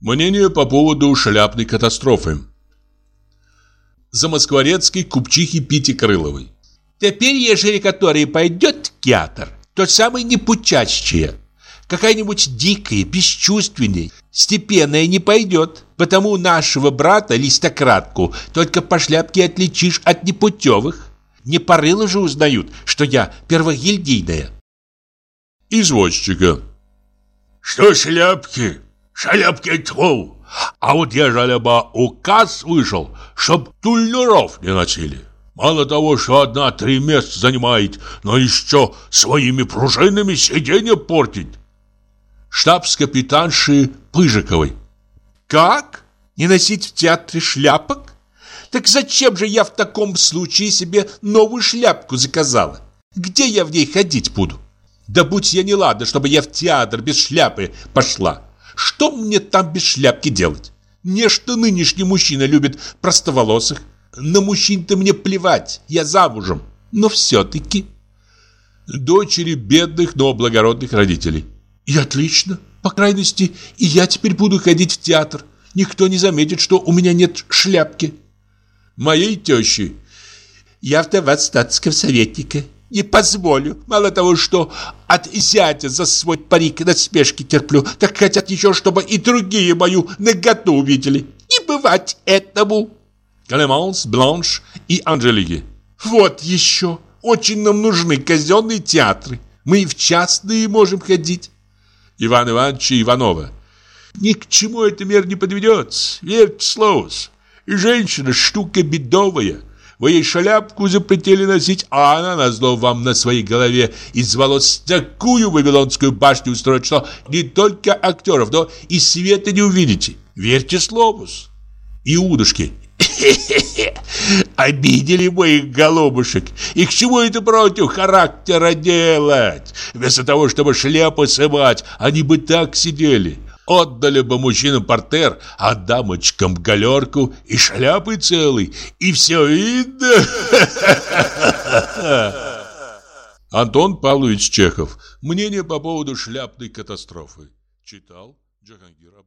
Мнение по поводу шляпной катастрофы. За москворецкой купчихи Пити Крыловой. Теперь, ежели который пойдет в театр, то самый непучащее. Какая-нибудь дикая, бесчувственная, степенная не пойдет. Потому нашего брата, листократку, только по шляпке отличишь от непутевых. Не порыло же узнают, что я первогильдийная. Извозчика. Что шляпки? Шляпки тьфу! А вот ежели бы указ вышел, чтоб тульнуров не носили. Мало того, что одна три места занимает, но еще своими пружинами сиденье портить. Штабс-капитанши Пыжиковой. Как? Не носить в театре шляпок? Так зачем же я в таком случае себе новую шляпку заказала? Где я в ней ходить буду? Да будь я не ладно, чтобы я в театр без шляпы пошла. Что мне там без шляпки делать? Не что нынешний мужчина любит простоволосых. На мужчин-то мне плевать, я замужем. Но все-таки... Дочери бедных, но благородных родителей. И отлично. По крайности, и я теперь буду ходить в театр. Никто не заметит, что у меня нет шляпки. Моей тещи. Я вдова статского советника. Не позволю. Мало того, что от зятя за свой парик насмешки терплю, так хотят еще, чтобы и другие мою наготу увидели. Не бывать этому. Клеманс, Бланш и Анжелики. Вот еще. Очень нам нужны казенные театры. Мы и в частные можем ходить. Иван Иванович и Иванова. Ни к чему эта мер не подведется. Верьте слову. И женщина штука бедовая. Вы ей шляпку запретили носить, а она, назло вам на своей голове, из волос такую вавилонскую башню устроит, что не только актеров, но и света не увидите. Верьте слову. Иудушки, Обидели моих голубушек. И к чему это против характера делать? Вместо того, чтобы шляпы сымать, они бы так сидели. Отдали бы мужчинам портер, а дамочкам галерку и шляпы целый, и все видно. Антон Павлович Чехов. Мнение по поводу шляпной катастрофы. Читал Джахангир Абдул.